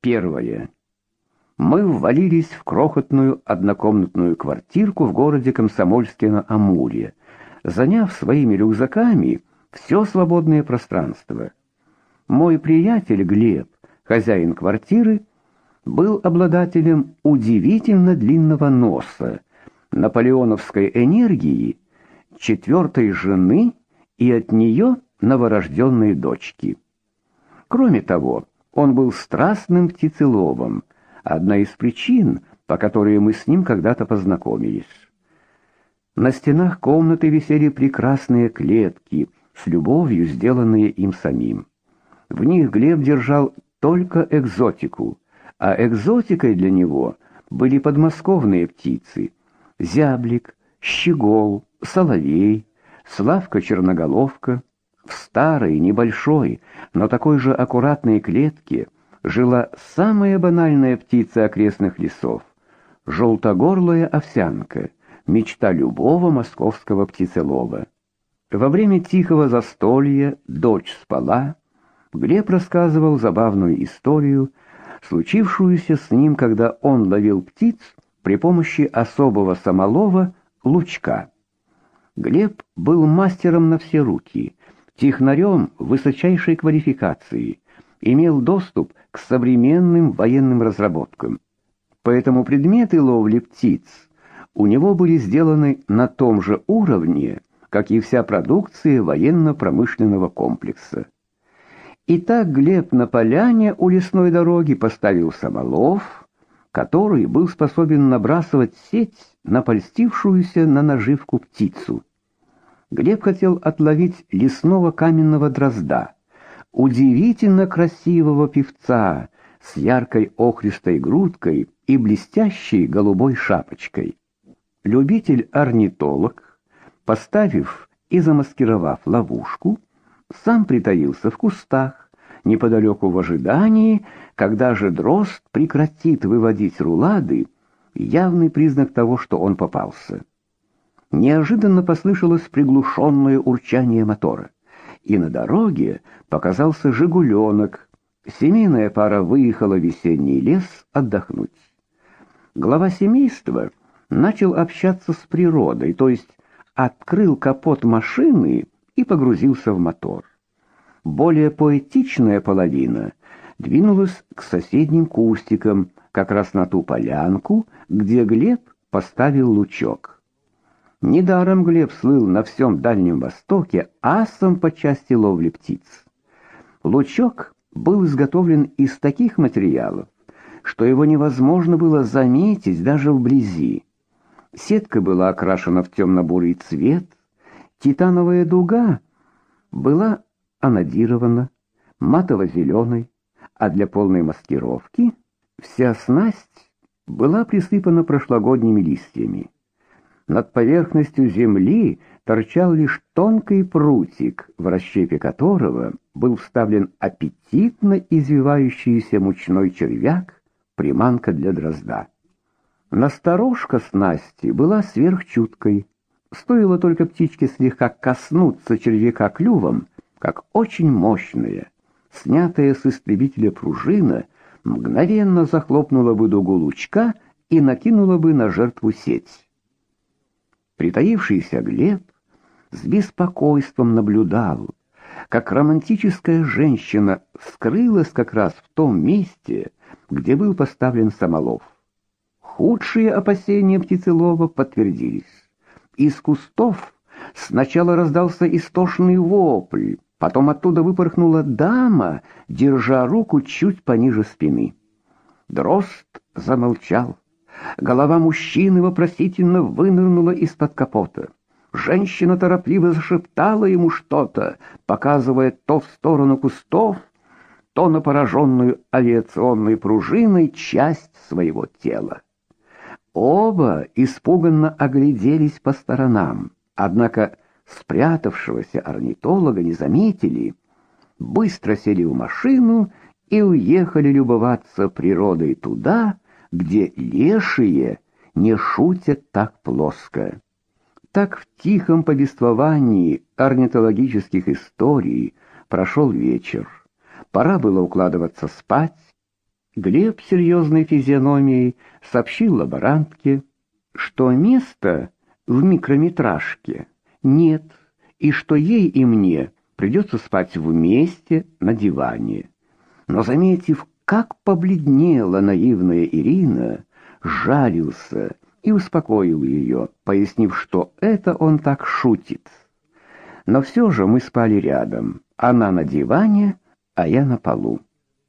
Первое. Мы ввалились в крохотную однокомнатную квартирку в городе Комсомольске на Амуре, заняв своими рюкзаками все свободное пространство. Мой приятель Глеб, хозяин квартиры, был обладателем удивительно длинного носа, наполеоновской энергии, четвертой жены и от нее новорожденной дочки. Кроме того, он был страстным птицеловом, одна из причин, по которой мы с ним когда-то познакомились. На стенах комнаты висели прекрасные клетки, с любовью сделанные им самим. В них Глеб держал только экзотику, а экзотикой для него были подмосковные птицы: зяблик, щегол, соловей, славка-черноголовка. В старой, небольшой, но такой же аккуратной клетке жила самая банальная птица окрестных лесов желтогорлая овсянка, мечта любого московского птицелова. Во время тихого застолья дочь спала, Глеб рассказывал забавную историю, случившуюся с ним, когда он ловил птиц при помощи особого самолова лучка. Глеб был мастером на все руки, технарем высочайшей квалификации, имел доступ к современным военным разработкам. Поэтому предметы ловли птиц у него были сделаны на том же уровне, как и вся продукция военно-промышленного комплекса. Итак, Глеб на поляне у лесной дороги поставил самолов, который был способен набрасывать сеть на польстившуюся на наживку птицу. Глеб хотел отловить лесного каменного дрозда, удивительно красивого певца с яркой охристой грудкой и блестящей голубой шапочкой. Любитель-орнитолог, поставив и замаскировав ловушку, сам притаился в кустах, неподалеку в ожидании, когда же дрозд прекратит выводить рулады, явный признак того, что он попался. Неожиданно послышалось приглушенное урчание мотора, и на дороге показался «Жигуленок». Семейная пара выехала в весенний лес отдохнуть. Глава семейства начал общаться с природой, то есть открыл капот машины и погрузился в мотор. Более поэтичная половина двинулась к соседним кустикам, как раз на ту полянку, где Глеб поставил лучок. Недаром Глеб слыл на всем Дальнем Востоке асом по части ловли птиц. Лучок был изготовлен из таких материалов, что его невозможно было заметить даже вблизи. Сетка была окрашена в темно-бурый цвет, Титановая дуга была анодирована матово-зеленой, а для полной маскировки вся снасть была присыпана прошлогодними листьями. Над поверхностью земли торчал лишь тонкий прутик, в расщепе которого был вставлен аппетитно извивающийся мучной червяк, приманка для дрозда. Насторожка снасти была сверхчуткой, Стоило только птичке слегка коснуться червяка клювом, как очень мощная, снятая с истребителя пружина, мгновенно захлопнула бы дугу лучка и накинула бы на жертву сеть. Притаившийся Глеб с беспокойством наблюдал, как романтическая женщина скрылась как раз в том месте, где был поставлен самолов. Худшие опасения птицелова подтвердились. Из кустов сначала раздался истошный вопль, потом оттуда выпорхнула дама, держа руку чуть пониже спины. Дрозд замолчал. Голова мужчины вопросительно вынырнула из-под капота. Женщина торопливо зашептала ему что-то, показывая то в сторону кустов, то на пораженную авиационной пружиной часть своего тела. Оба испуганно огляделись по сторонам, однако спрятавшегося орнитолога не заметили, быстро сели в машину и уехали любоваться природой туда, где лешие не шутят так плоско. Так в тихом повествовании орнитологических историй прошел вечер. Пора было укладываться спать. Глеб серьезной физиономией сообщил лаборантке, что места в микрометражке нет, и что ей и мне придется спать вместе на диване. Но, заметив, как побледнела наивная Ирина, жалился и успокоил ее, пояснив, что это он так шутит. Но все же мы спали рядом, она на диване, а я на полу.